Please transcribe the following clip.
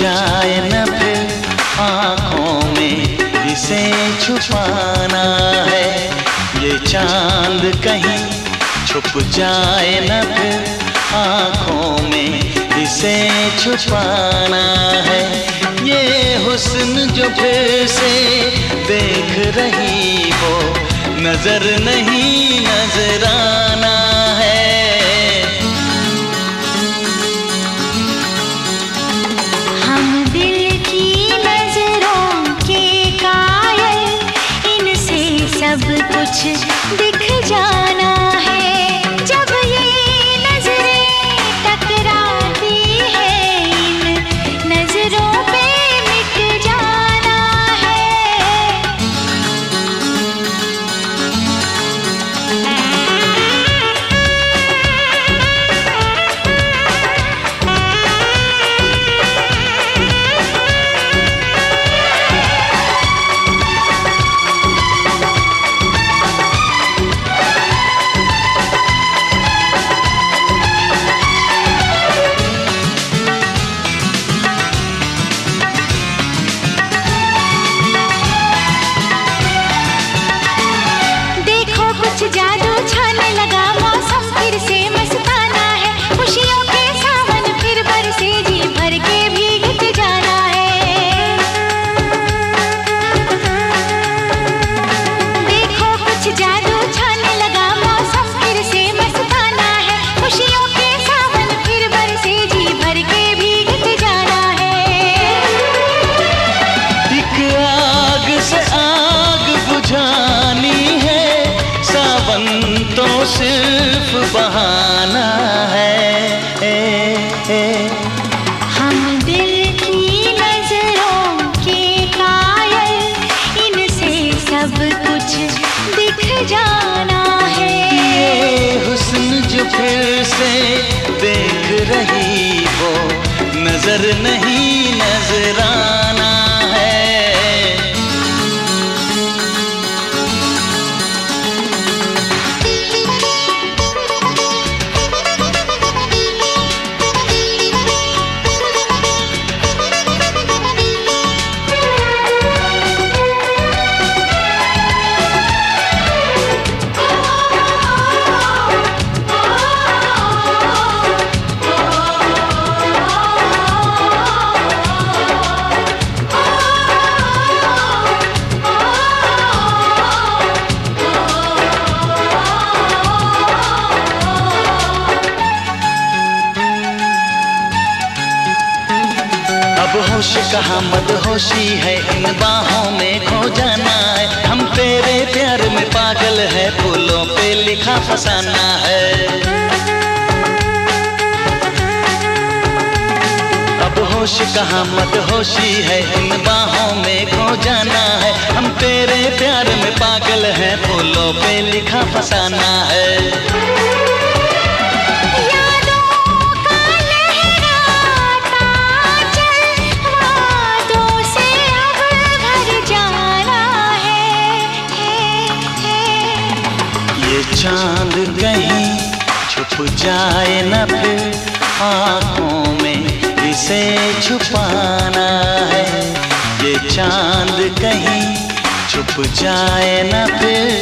जाए न फिर आँखों में इसे छुपाना है। ये चाँद कहीं छुप जाए न फिर आँखों में इसे छुपाना है। ये हुस्न जो फिर से देख रही हो, नज़र नहीं, नजराना कुछ सिर्फ़ बहाना है। ए, ए, हम दिल की नज़रों के कायल इनसे सब कुछ दिख जाना है। ये हुस्न जो फिर से देख रही हो नज़र नहीं नजराना अब होश कहा मत होशी है? इन बाहों में खो जाना है। हम तेरे प्यार में पागल है, फूलों पे लिखा फसाना है। अब होश कहा मत होशी है, इन बाहों में खो जाना है। हम तेरे प्यार में पागल है, फूलों पे लिखा फसाना है। चाँद कहीं छुप जाए न फिर आँखों में इसे छुपाना है। ये चाँद कहीं छुप जाए न फिर